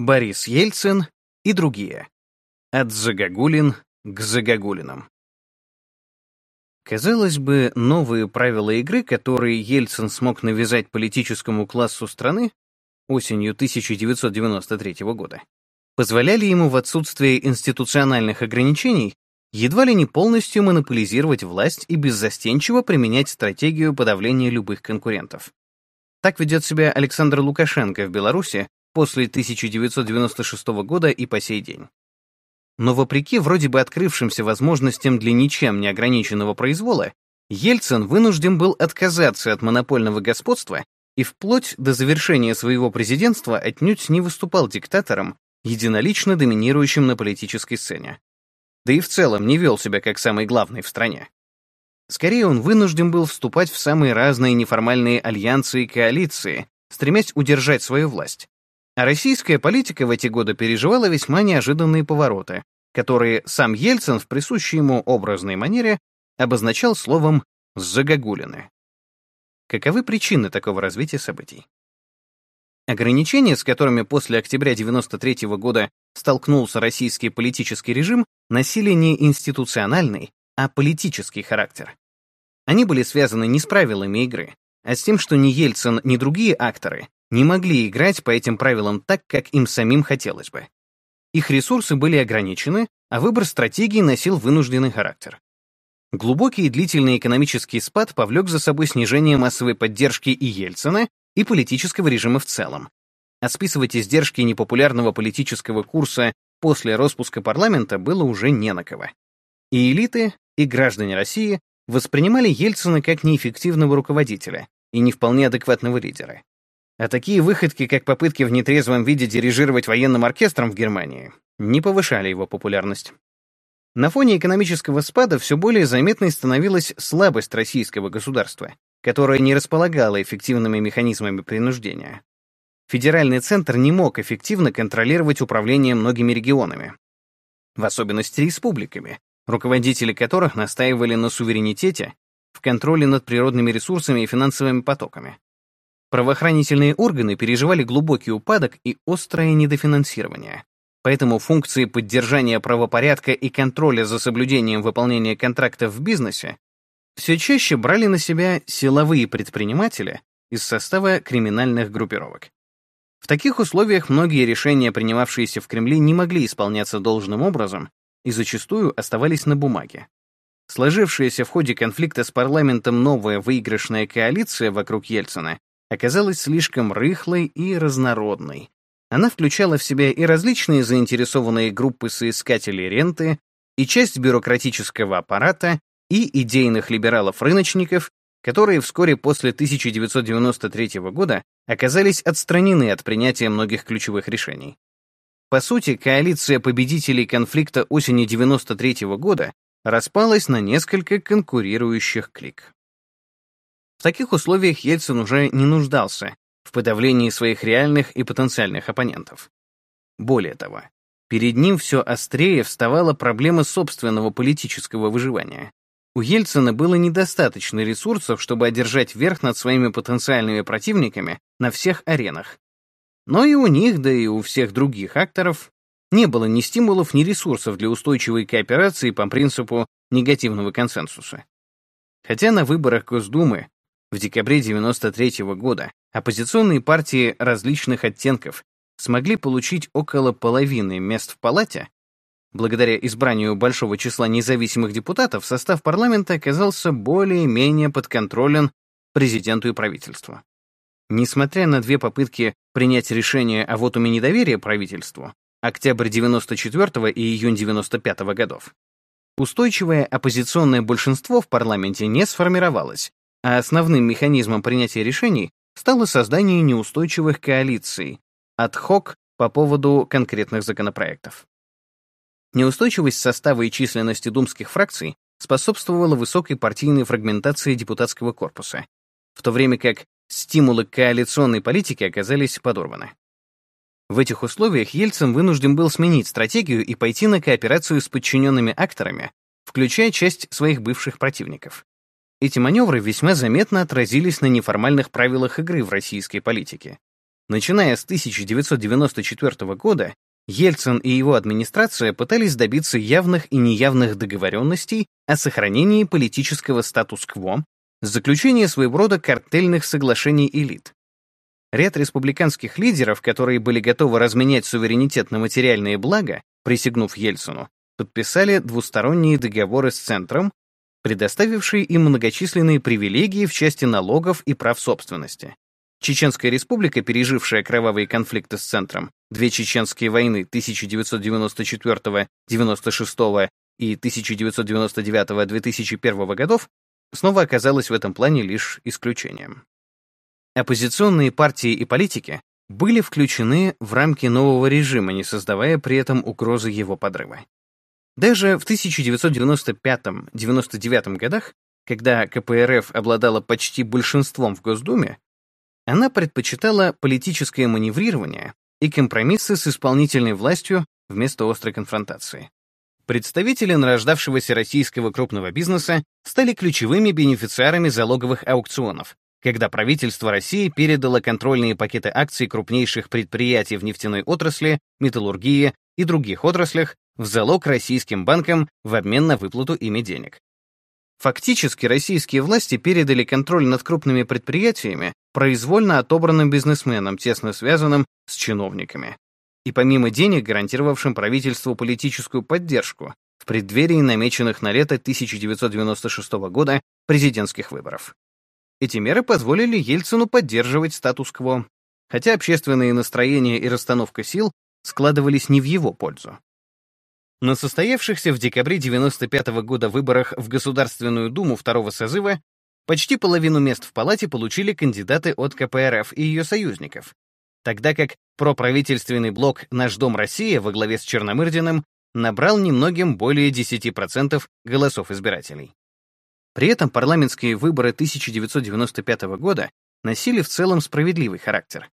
Борис Ельцин и другие. От Загогулин к Загогулинам. Казалось бы, новые правила игры, которые Ельцин смог навязать политическому классу страны осенью 1993 года, позволяли ему в отсутствие институциональных ограничений едва ли не полностью монополизировать власть и беззастенчиво применять стратегию подавления любых конкурентов. Так ведет себя Александр Лукашенко в Беларуси после 1996 года и по сей день. Но вопреки вроде бы открывшимся возможностям для ничем не ограниченного произвола, Ельцин вынужден был отказаться от монопольного господства и вплоть до завершения своего президентства отнюдь не выступал диктатором, единолично доминирующим на политической сцене. Да и в целом не вел себя как самый главный в стране. Скорее, он вынужден был вступать в самые разные неформальные альянсы и коалиции, стремясь удержать свою власть. А российская политика в эти годы переживала весьма неожиданные повороты, которые сам Ельцин в присущей ему образной манере обозначал словом «загогулины». Каковы причины такого развития событий? Ограничения, с которыми после октября 93 года столкнулся российский политический режим, носили не институциональный, а политический характер. Они были связаны не с правилами игры, а с тем, что ни Ельцин, ни другие акторы не могли играть по этим правилам так, как им самим хотелось бы. Их ресурсы были ограничены, а выбор стратегии носил вынужденный характер. Глубокий и длительный экономический спад повлек за собой снижение массовой поддержки и Ельцина, и политического режима в целом. А списывать издержки непопулярного политического курса после распуска парламента было уже не на кого. И элиты, и граждане России воспринимали Ельцина как неэффективного руководителя и не вполне адекватного лидера. А такие выходки, как попытки в нетрезвом виде дирижировать военным оркестром в Германии, не повышали его популярность. На фоне экономического спада все более заметной становилась слабость российского государства, которое не располагало эффективными механизмами принуждения. Федеральный центр не мог эффективно контролировать управление многими регионами, в особенности республиками, руководители которых настаивали на суверенитете, в контроле над природными ресурсами и финансовыми потоками. Правоохранительные органы переживали глубокий упадок и острое недофинансирование. Поэтому функции поддержания правопорядка и контроля за соблюдением выполнения контрактов в бизнесе все чаще брали на себя силовые предприниматели из состава криминальных группировок. В таких условиях многие решения, принимавшиеся в Кремле, не могли исполняться должным образом и зачастую оставались на бумаге. Сложившаяся в ходе конфликта с парламентом новая выигрышная коалиция вокруг Ельцина оказалась слишком рыхлой и разнородной. Она включала в себя и различные заинтересованные группы соискателей ренты, и часть бюрократического аппарата, и идейных либералов-рыночников, которые вскоре после 1993 года оказались отстранены от принятия многих ключевых решений. По сути, коалиция победителей конфликта осени 1993 года распалась на несколько конкурирующих клик. В таких условиях Ельцин уже не нуждался в подавлении своих реальных и потенциальных оппонентов. Более того, перед ним все острее вставала проблема собственного политического выживания. У Ельцина было недостаточно ресурсов, чтобы одержать верх над своими потенциальными противниками на всех аренах. Но и у них, да и у всех других акторов не было ни стимулов, ни ресурсов для устойчивой кооперации по принципу негативного консенсуса. Хотя на выборах Госдумы в декабре 1993 года оппозиционные партии различных оттенков смогли получить около половины мест в палате, благодаря избранию большого числа независимых депутатов состав парламента оказался более-менее подконтролен президенту и правительству. Несмотря на две попытки принять решение о вотуме недоверия правительству, октябрь 94 и июнь 95 годов, устойчивое оппозиционное большинство в парламенте не сформировалось, а основным механизмом принятия решений стало создание неустойчивых коалиций, ad-hoc по поводу конкретных законопроектов. Неустойчивость состава и численности думских фракций способствовала высокой партийной фрагментации депутатского корпуса, в то время как стимулы коалиционной политике оказались подорваны. В этих условиях Ельцин вынужден был сменить стратегию и пойти на кооперацию с подчиненными акторами, включая часть своих бывших противников. Эти маневры весьма заметно отразились на неформальных правилах игры в российской политике. Начиная с 1994 года, Ельцин и его администрация пытались добиться явных и неявных договоренностей о сохранении политического статус-кво, заключения своего рода картельных соглашений элит. Ряд республиканских лидеров, которые были готовы разменять суверенитет на материальные блага, присягнув Ельцину, подписали двусторонние договоры с Центром, предоставившие им многочисленные привилегии в части налогов и прав собственности. Чеченская республика, пережившая кровавые конфликты с Центром, две чеченские войны 1994-96 и 1999-2001 годов, снова оказалась в этом плане лишь исключением. Оппозиционные партии и политики были включены в рамки нового режима, не создавая при этом угрозы его подрыва. Даже в 1995-99 годах, когда КПРФ обладала почти большинством в Госдуме, она предпочитала политическое маневрирование и компромиссы с исполнительной властью вместо острой конфронтации. Представители нарождавшегося российского крупного бизнеса стали ключевыми бенефициарами залоговых аукционов, когда правительство России передало контрольные пакеты акций крупнейших предприятий в нефтяной отрасли, металлургии и других отраслях в залог российским банкам в обмен на выплату ими денег. Фактически российские власти передали контроль над крупными предприятиями произвольно отобранным бизнесменам, тесно связанным с чиновниками. И помимо денег, гарантировавшим правительству политическую поддержку в преддверии намеченных на лето 1996 года президентских выборов. Эти меры позволили Ельцину поддерживать статус-кво, хотя общественные настроения и расстановка сил складывались не в его пользу. На состоявшихся в декабре 1995 -го года выборах в Государственную Думу второго созыва почти половину мест в палате получили кандидаты от КПРФ и ее союзников, тогда как проправительственный блок «Наш дом Россия» во главе с Черномырдиным набрал немногим более 10% голосов избирателей. При этом парламентские выборы 1995 года носили в целом справедливый характер.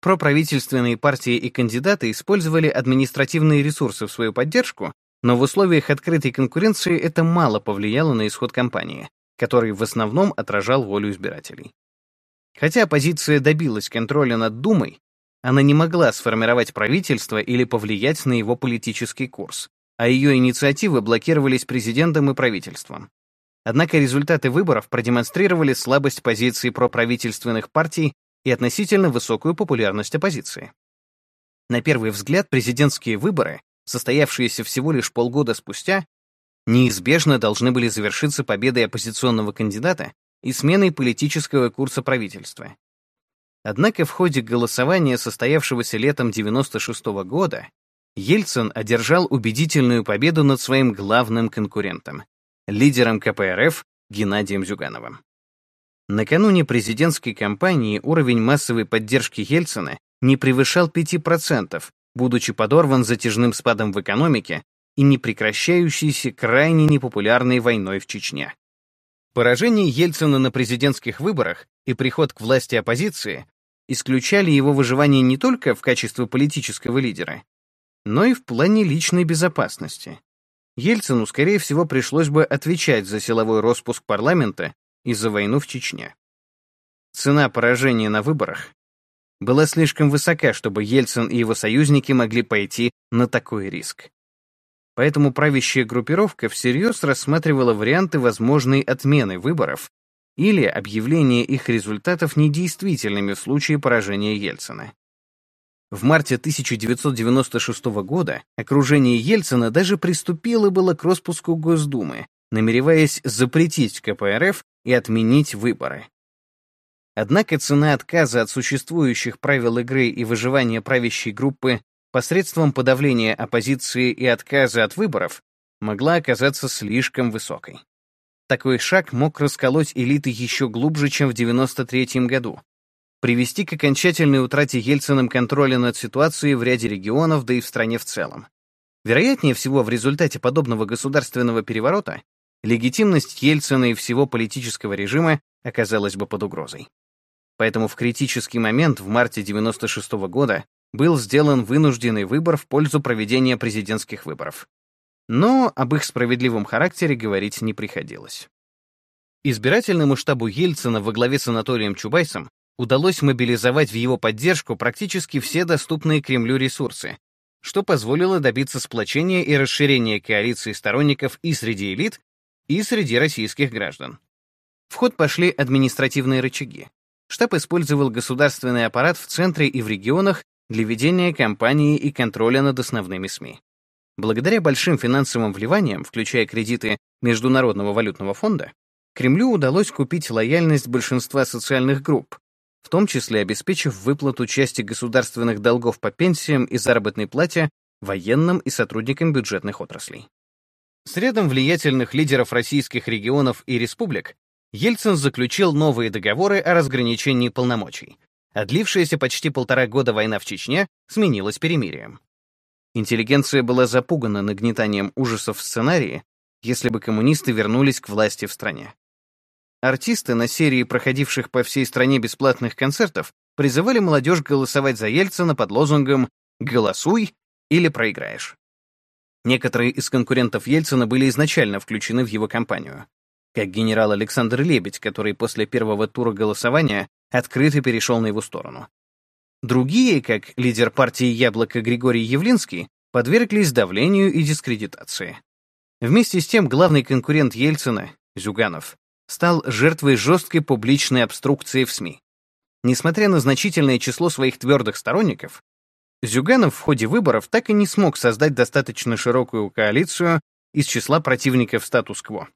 Проправительственные партии и кандидаты использовали административные ресурсы в свою поддержку, но в условиях открытой конкуренции это мало повлияло на исход кампании, который в основном отражал волю избирателей. Хотя оппозиция добилась контроля над Думой, она не могла сформировать правительство или повлиять на его политический курс, а ее инициативы блокировались президентом и правительством. Однако результаты выборов продемонстрировали слабость позиций проправительственных партий и относительно высокую популярность оппозиции. На первый взгляд, президентские выборы, состоявшиеся всего лишь полгода спустя, неизбежно должны были завершиться победой оппозиционного кандидата и сменой политического курса правительства. Однако в ходе голосования, состоявшегося летом 96 -го года, Ельцин одержал убедительную победу над своим главным конкурентом — лидером КПРФ Геннадием Зюгановым. Накануне президентской кампании уровень массовой поддержки Ельцина не превышал 5%, будучи подорван затяжным спадом в экономике и непрекращающейся крайне непопулярной войной в Чечне. Поражение Ельцина на президентских выборах и приход к власти оппозиции исключали его выживание не только в качестве политического лидера, но и в плане личной безопасности. Ельцину, скорее всего, пришлось бы отвечать за силовой распуск парламента и за войну в Чечне. Цена поражения на выборах была слишком высока, чтобы Ельцин и его союзники могли пойти на такой риск. Поэтому правящая группировка всерьез рассматривала варианты возможной отмены выборов или объявления их результатов недействительными в случае поражения Ельцина. В марте 1996 года окружение Ельцина даже приступило было к распуску Госдумы, намереваясь запретить КПРФ и отменить выборы. Однако цена отказа от существующих правил игры и выживания правящей группы посредством подавления оппозиции и отказа от выборов могла оказаться слишком высокой. Такой шаг мог расколоть элиты еще глубже, чем в 1993 году, привести к окончательной утрате Ельциным контроля над ситуацией в ряде регионов, да и в стране в целом. Вероятнее всего, в результате подобного государственного переворота легитимность Ельцина и всего политического режима оказалась бы под угрозой. Поэтому в критический момент в марте 96 -го года был сделан вынужденный выбор в пользу проведения президентских выборов. Но об их справедливом характере говорить не приходилось. Избирательному штабу Ельцина во главе с Анатолием Чубайсом удалось мобилизовать в его поддержку практически все доступные Кремлю ресурсы, что позволило добиться сплочения и расширения коалиции сторонников и среди элит, и среди российских граждан. В ход пошли административные рычаги. Штаб использовал государственный аппарат в центре и в регионах для ведения кампании и контроля над основными СМИ. Благодаря большим финансовым вливаниям, включая кредиты Международного валютного фонда, Кремлю удалось купить лояльность большинства социальных групп, в том числе обеспечив выплату части государственных долгов по пенсиям и заработной плате военным и сотрудникам бюджетных отраслей. С рядом влиятельных лидеров российских регионов и республик Ельцин заключил новые договоры о разграничении полномочий, а длившаяся почти полтора года война в Чечне сменилась перемирием. Интеллигенция была запугана нагнетанием ужасов в сценарии, если бы коммунисты вернулись к власти в стране. Артисты на серии проходивших по всей стране бесплатных концертов призывали молодежь голосовать за Ельцина под лозунгом «Голосуй или проиграешь». Некоторые из конкурентов Ельцина были изначально включены в его кампанию, как генерал Александр Лебедь, который после первого тура голосования открыто перешел на его сторону. Другие, как лидер партии «Яблоко» Григорий Явлинский, подверглись давлению и дискредитации. Вместе с тем главный конкурент Ельцина, Зюганов, стал жертвой жесткой публичной обструкции в СМИ. Несмотря на значительное число своих твердых сторонников, Зюганов в ходе выборов так и не смог создать достаточно широкую коалицию из числа противников статус-кво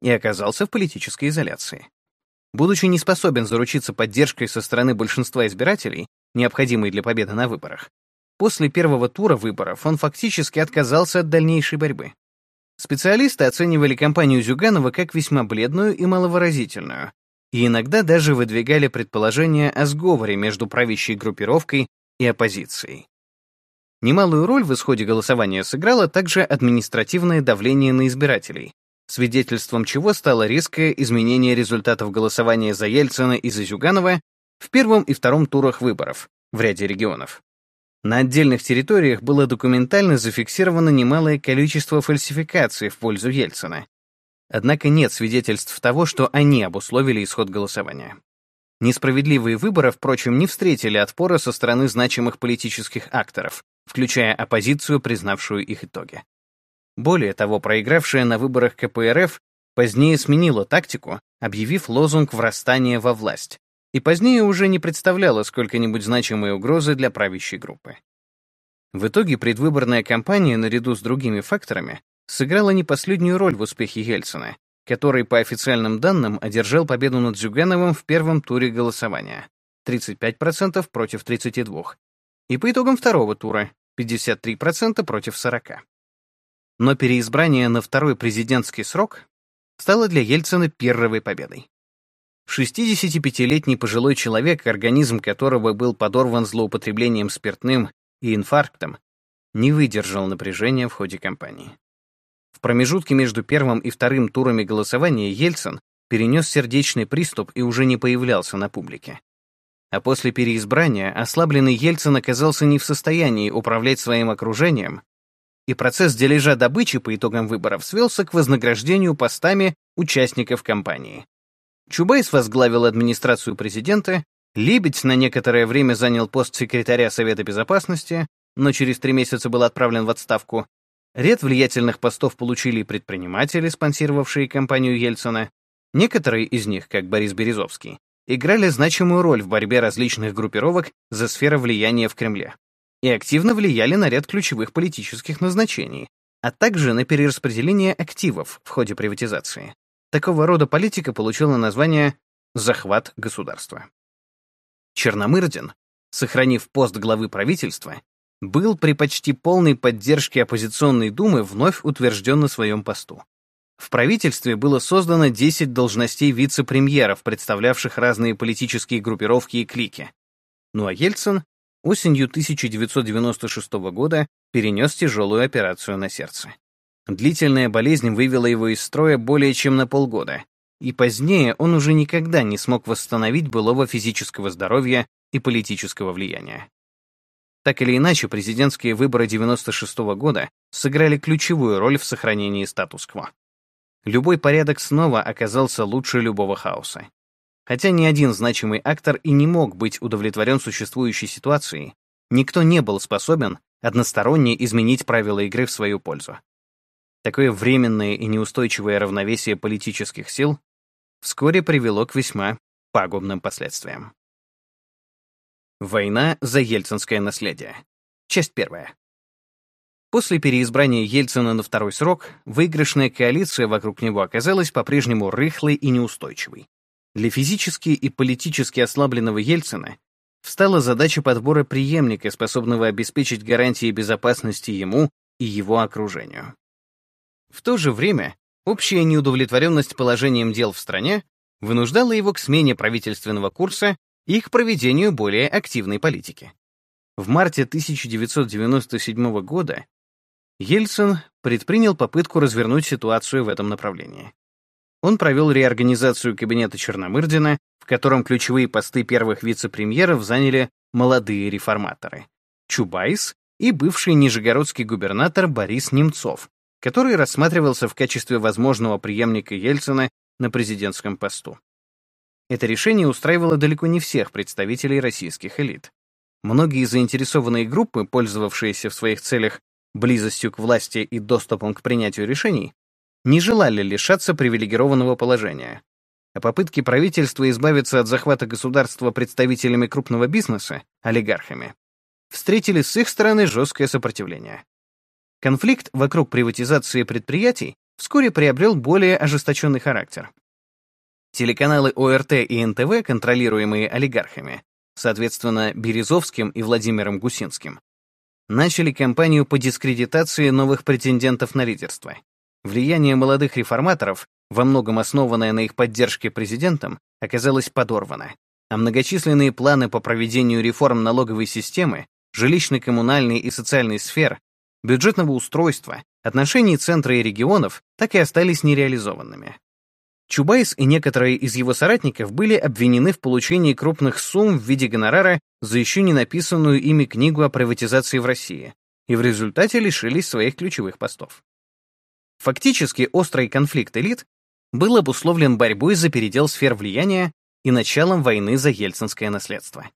и оказался в политической изоляции. Будучи не способен заручиться поддержкой со стороны большинства избирателей, необходимой для победы на выборах, после первого тура выборов он фактически отказался от дальнейшей борьбы. Специалисты оценивали кампанию Зюганова как весьма бледную и маловыразительную, и иногда даже выдвигали предположение о сговоре между правящей группировкой и оппозицией. Немалую роль в исходе голосования сыграло также административное давление на избирателей, свидетельством чего стало резкое изменение результатов голосования за Ельцина и за Зюганова в первом и втором турах выборов в ряде регионов. На отдельных территориях было документально зафиксировано немалое количество фальсификаций в пользу Ельцина. Однако нет свидетельств того, что они обусловили исход голосования. Несправедливые выборы, впрочем, не встретили отпора со стороны значимых политических акторов, включая оппозицию, признавшую их итоги. Более того, проигравшая на выборах КПРФ позднее сменила тактику, объявив лозунг «врастания во власть», и позднее уже не представляла сколько-нибудь значимой угрозы для правящей группы. В итоге предвыборная кампания, наряду с другими факторами, сыграла не последнюю роль в успехе Ельцина, который, по официальным данным, одержал победу над Зюгановым в первом туре голосования — 35% против 32%, и по итогам второго тура — 53% против 40%. Но переизбрание на второй президентский срок стало для Ельцина первой победой. 65-летний пожилой человек, организм которого был подорван злоупотреблением спиртным и инфарктом, не выдержал напряжения в ходе кампании. Промежутке между первым и вторым турами голосования Ельцин перенес сердечный приступ и уже не появлялся на публике. А после переизбрания ослабленный Ельцин оказался не в состоянии управлять своим окружением, и процесс дележа добычи по итогам выборов свелся к вознаграждению постами участников кампании. Чубайс возглавил администрацию президента, Лебедь на некоторое время занял пост секретаря Совета Безопасности, но через три месяца был отправлен в отставку. Ряд влиятельных постов получили предприниматели, спонсировавшие кампанию Ельцина. Некоторые из них, как Борис Березовский, играли значимую роль в борьбе различных группировок за сферу влияния в Кремле и активно влияли на ряд ключевых политических назначений, а также на перераспределение активов в ходе приватизации. Такого рода политика получила название «захват государства». Черномырдин, сохранив пост главы правительства, был при почти полной поддержке оппозиционной думы вновь утвержден на своем посту. В правительстве было создано 10 должностей вице-премьеров, представлявших разные политические группировки и клики. Ну а Ельцин осенью 1996 года перенес тяжелую операцию на сердце. Длительная болезнь вывела его из строя более чем на полгода, и позднее он уже никогда не смог восстановить былого физического здоровья и политического влияния. Так или иначе, президентские выборы 96 -го года сыграли ключевую роль в сохранении статус-кво. Любой порядок снова оказался лучше любого хаоса. Хотя ни один значимый актор и не мог быть удовлетворен существующей ситуацией, никто не был способен односторонне изменить правила игры в свою пользу. Такое временное и неустойчивое равновесие политических сил вскоре привело к весьма пагубным последствиям. Война за ельцинское наследие. Часть первая. После переизбрания Ельцина на второй срок, выигрышная коалиция вокруг него оказалась по-прежнему рыхлой и неустойчивой. Для физически и политически ослабленного Ельцина встала задача подбора преемника, способного обеспечить гарантии безопасности ему и его окружению. В то же время общая неудовлетворенность положением дел в стране вынуждала его к смене правительственного курса и к проведению более активной политики. В марте 1997 года Ельцин предпринял попытку развернуть ситуацию в этом направлении. Он провел реорганизацию кабинета Черномырдина, в котором ключевые посты первых вице-премьеров заняли молодые реформаторы — Чубайс и бывший нижегородский губернатор Борис Немцов, который рассматривался в качестве возможного преемника Ельцина на президентском посту. Это решение устраивало далеко не всех представителей российских элит. Многие заинтересованные группы, пользовавшиеся в своих целях близостью к власти и доступом к принятию решений, не желали лишаться привилегированного положения. А попытки правительства избавиться от захвата государства представителями крупного бизнеса, олигархами, встретили с их стороны жесткое сопротивление. Конфликт вокруг приватизации предприятий вскоре приобрел более ожесточенный характер. Телеканалы ОРТ и НТВ, контролируемые олигархами, соответственно, Березовским и Владимиром Гусинским, начали кампанию по дискредитации новых претендентов на лидерство. Влияние молодых реформаторов, во многом основанное на их поддержке президентом, оказалось подорвано, а многочисленные планы по проведению реформ налоговой системы, жилищно-коммунальной и социальной сфер, бюджетного устройства, отношений центра и регионов так и остались нереализованными. Чубайс и некоторые из его соратников были обвинены в получении крупных сумм в виде гонорара за еще не написанную ими книгу о приватизации в России и в результате лишились своих ключевых постов. Фактически острый конфликт элит был обусловлен борьбой за передел сфер влияния и началом войны за ельцинское наследство.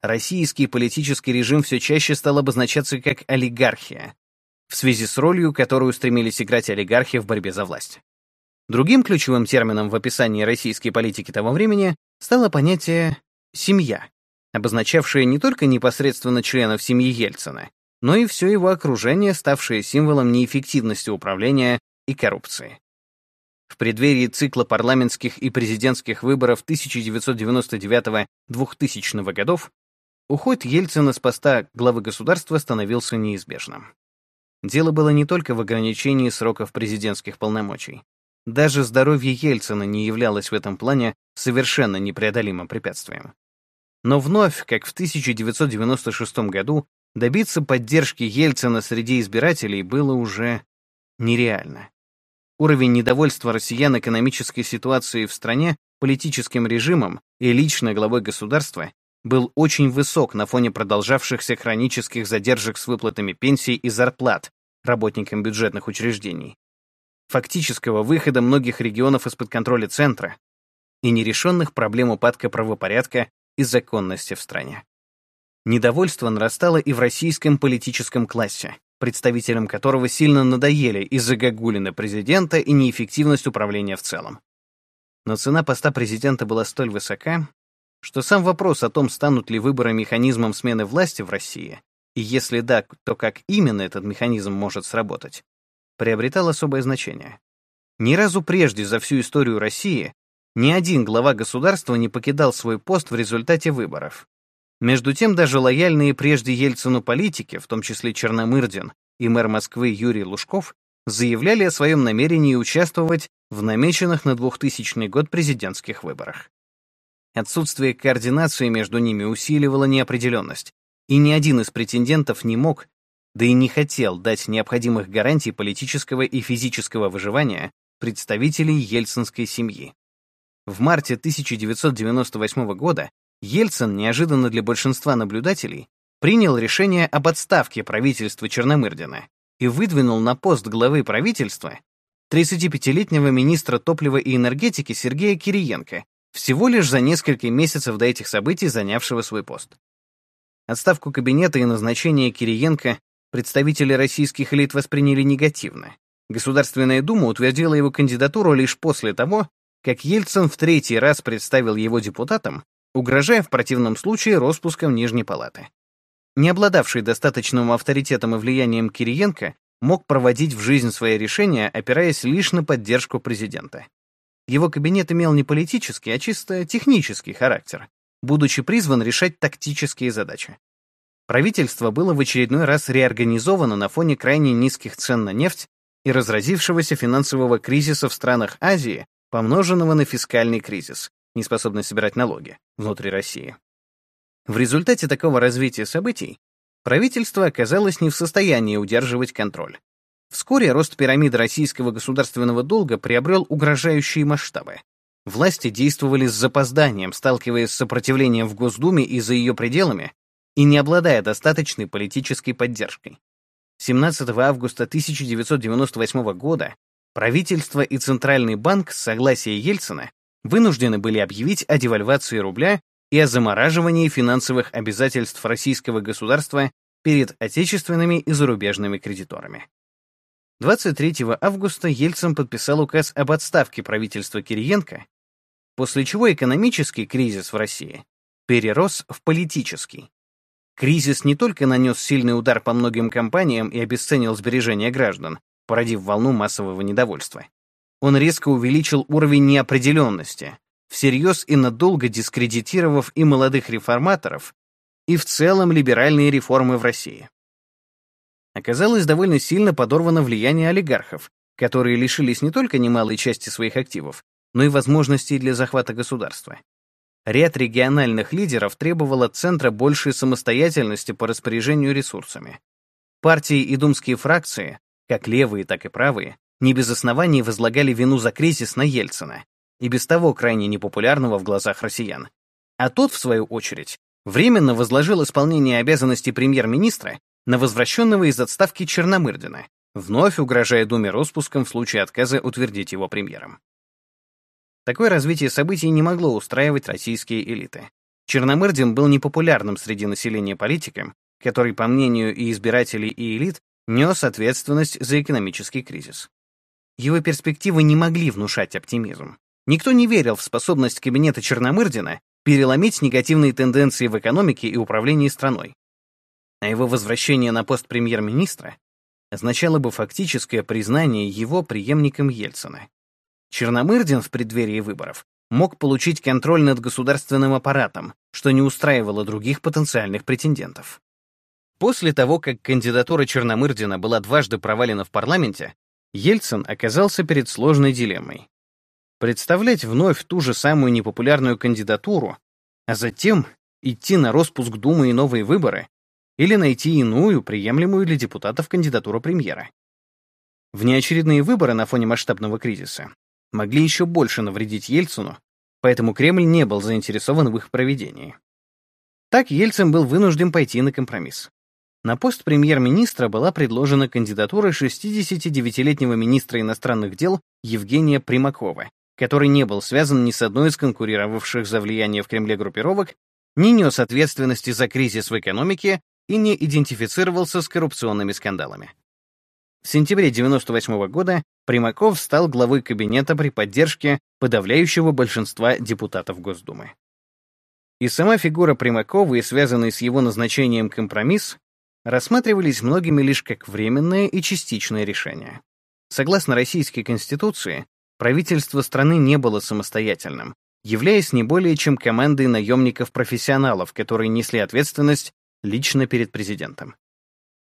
Российский политический режим все чаще стал обозначаться как олигархия, в связи с ролью, которую стремились играть олигархи в борьбе за власть. Другим ключевым термином в описании российской политики того времени стало понятие «семья», обозначавшее не только непосредственно членов семьи Ельцина, но и все его окружение, ставшее символом неэффективности управления и коррупции. В преддверии цикла парламентских и президентских выборов 1999-2000 годов уход Ельцина с поста главы государства становился неизбежным. Дело было не только в ограничении сроков президентских полномочий. Даже здоровье Ельцина не являлось в этом плане совершенно непреодолимым препятствием. Но вновь, как в 1996 году, добиться поддержки Ельцина среди избирателей было уже нереально. Уровень недовольства россиян экономической ситуацией в стране, политическим режимом и лично главой государства был очень высок на фоне продолжавшихся хронических задержек с выплатами пенсий и зарплат работникам бюджетных учреждений, фактического выхода многих регионов из-под контроля центра и нерешенных проблем упадка правопорядка и законности в стране. Недовольство нарастало и в российском политическом классе, представителям которого сильно надоели из-за гагулина президента и неэффективность управления в целом. Но цена поста президента была столь высока, что сам вопрос о том, станут ли выборы механизмом смены власти в России, и если да, то как именно этот механизм может сработать, приобретал особое значение. Ни разу прежде за всю историю России ни один глава государства не покидал свой пост в результате выборов. Между тем, даже лояльные прежде Ельцину политики, в том числе Черномырдин и мэр Москвы Юрий Лужков, заявляли о своем намерении участвовать в намеченных на 2000 год президентских выборах. Отсутствие координации между ними усиливало неопределенность, и ни один из претендентов не мог, да и не хотел дать необходимых гарантий политического и физического выживания представителей ельцинской семьи. В марте 1998 года Ельцин, неожиданно для большинства наблюдателей, принял решение об отставке правительства Черномырдина и выдвинул на пост главы правительства 35-летнего министра топлива и энергетики Сергея Кириенко, всего лишь за несколько месяцев до этих событий занявшего свой пост. Отставку кабинета и назначение Кириенко представители российских элит восприняли негативно. Государственная дума утвердила его кандидатуру лишь после того, как Ельцин в третий раз представил его депутатам, угрожая в противном случае распуском Нижней палаты. Не обладавший достаточным авторитетом и влиянием Кириенко мог проводить в жизнь свои решения, опираясь лишь на поддержку президента. Его кабинет имел не политический, а чисто технический характер, будучи призван решать тактические задачи. Правительство было в очередной раз реорганизовано на фоне крайне низких цен на нефть и разразившегося финансового кризиса в странах Азии, помноженного на фискальный кризис, неспособность собирать налоги, внутри России. В результате такого развития событий правительство оказалось не в состоянии удерживать контроль. Вскоре рост пирамиды российского государственного долга приобрел угрожающие масштабы. Власти действовали с запозданием, сталкиваясь с сопротивлением в Госдуме и за ее пределами, и не обладая достаточной политической поддержкой. 17 августа 1998 года правительство и Центральный банк с согласия Ельцина вынуждены были объявить о девальвации рубля и о замораживании финансовых обязательств российского государства перед отечественными и зарубежными кредиторами. 23 августа Ельцин подписал указ об отставке правительства Кириенко после чего экономический кризис в России перерос в политический. Кризис не только нанес сильный удар по многим компаниям и обесценил сбережения граждан, породив волну массового недовольства. Он резко увеличил уровень неопределенности, всерьез и надолго дискредитировав и молодых реформаторов, и в целом либеральные реформы в России. Оказалось довольно сильно подорвано влияние олигархов, которые лишились не только немалой части своих активов, но и возможностей для захвата государства. Ряд региональных лидеров требовал от центра большей самостоятельности по распоряжению ресурсами. Партии и думские фракции, как левые, так и правые, не без оснований возлагали вину за кризис на Ельцина, и без того крайне непопулярного в глазах россиян. А тот, в свою очередь, временно возложил исполнение обязанностей премьер-министра на возвращенного из отставки Черномырдина, вновь угрожая Думе распуском в случае отказа утвердить его премьером. Такое развитие событий не могло устраивать российские элиты. Черномырдин был непопулярным среди населения политиком, который, по мнению и избирателей, и элит, нес ответственность за экономический кризис. Его перспективы не могли внушать оптимизм. Никто не верил в способность кабинета Черномырдина переломить негативные тенденции в экономике и управлении страной. А его возвращение на пост премьер-министра означало бы фактическое признание его преемником Ельцина. Черномырдин в преддверии выборов мог получить контроль над государственным аппаратом, что не устраивало других потенциальных претендентов. После того, как кандидатура Черномырдина была дважды провалена в парламенте, Ельцин оказался перед сложной дилеммой. Представлять вновь ту же самую непопулярную кандидатуру, а затем идти на распуск Думы и новые выборы, или найти иную, приемлемую для депутатов кандидатуру премьера. Внеочередные выборы на фоне масштабного кризиса могли еще больше навредить Ельцину, поэтому Кремль не был заинтересован в их проведении. Так Ельцин был вынужден пойти на компромисс. На пост премьер-министра была предложена кандидатура 69-летнего министра иностранных дел Евгения Примакова, который не был связан ни с одной из конкурировавших за влияние в Кремле группировок, не нес ответственности за кризис в экономике и не идентифицировался с коррупционными скандалами. В сентябре 1998 года Примаков стал главой кабинета при поддержке подавляющего большинства депутатов Госдумы. И сама фигура Примакова и связанный с его назначением компромисс рассматривались многими лишь как временное и частичное решение. Согласно Российской Конституции, правительство страны не было самостоятельным, являясь не более чем командой наемников-профессионалов, которые несли ответственность лично перед президентом.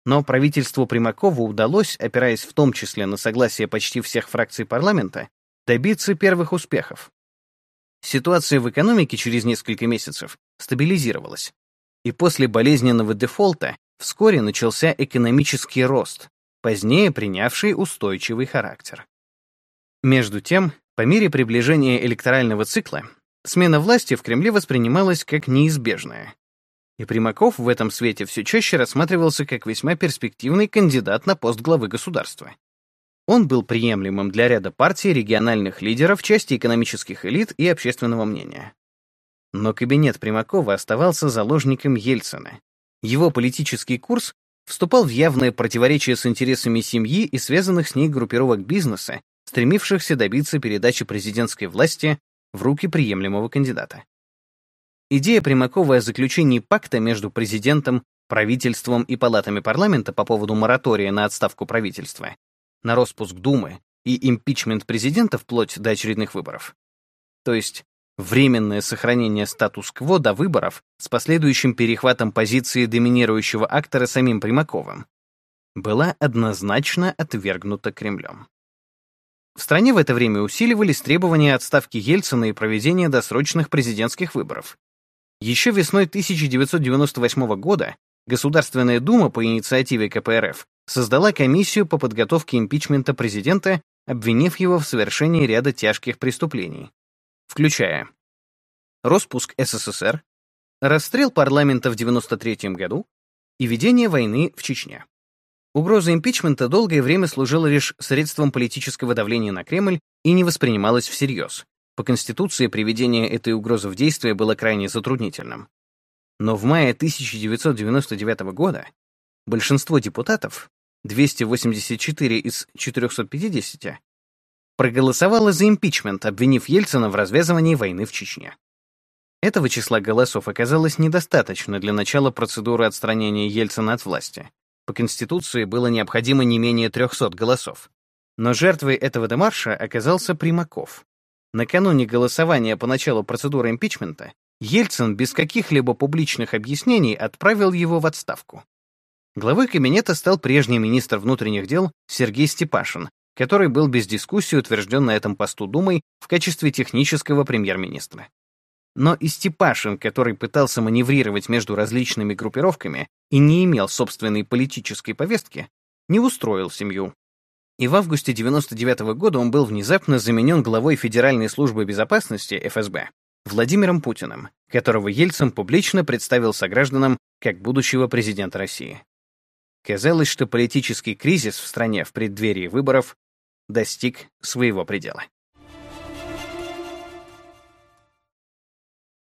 Но правительству Примакова удалось, опираясь в том числе на согласие почти всех фракций парламента, добиться первых успехов. Ситуация в экономике через несколько месяцев стабилизировалась, и после болезненного дефолта вскоре начался экономический рост, позднее принявший устойчивый характер. Между тем, по мере приближения электорального цикла, смена власти в Кремле воспринималась как неизбежная и Примаков в этом свете все чаще рассматривался как весьма перспективный кандидат на пост главы государства. Он был приемлемым для ряда партий, региональных лидеров, части экономических элит и общественного мнения. Но кабинет Примакова оставался заложником Ельцина. Его политический курс вступал в явное противоречие с интересами семьи и связанных с ней группировок бизнеса, стремившихся добиться передачи президентской власти в руки приемлемого кандидата. Идея Примакова о заключении пакта между президентом, правительством и палатами парламента по поводу моратория на отставку правительства, на распуск Думы и импичмент президента вплоть до очередных выборов. То есть временное сохранение статус-кво до выборов с последующим перехватом позиции доминирующего актора самим Примаковым, была однозначно отвергнута Кремлем. В стране в это время усиливались требования отставки Ельцина и проведения досрочных президентских выборов. Еще весной 1998 года Государственная Дума по инициативе КПРФ создала комиссию по подготовке импичмента президента, обвинив его в совершении ряда тяжких преступлений, включая распуск СССР, расстрел парламента в 1993 году и ведение войны в Чечне. Угроза импичмента долгое время служила лишь средством политического давления на Кремль и не воспринималась всерьез. По Конституции приведение этой угрозы в действие было крайне затруднительным. Но в мае 1999 года большинство депутатов, 284 из 450, проголосовало за импичмент, обвинив Ельцина в развязывании войны в Чечне. Этого числа голосов оказалось недостаточно для начала процедуры отстранения Ельцина от власти. По Конституции было необходимо не менее 300 голосов. Но жертвой этого демарша оказался Примаков. Накануне голосования по началу процедуры импичмента Ельцин без каких-либо публичных объяснений отправил его в отставку. Главой кабинета стал прежний министр внутренних дел Сергей Степашин, который был без дискуссии утвержден на этом посту Думой в качестве технического премьер-министра. Но и Степашин, который пытался маневрировать между различными группировками и не имел собственной политической повестки, не устроил семью. И в августе 99 -го года он был внезапно заменен главой Федеральной службы безопасности ФСБ Владимиром Путиным, которого Ельцин публично представил согражданам как будущего президента России. Казалось, что политический кризис в стране в преддверии выборов достиг своего предела.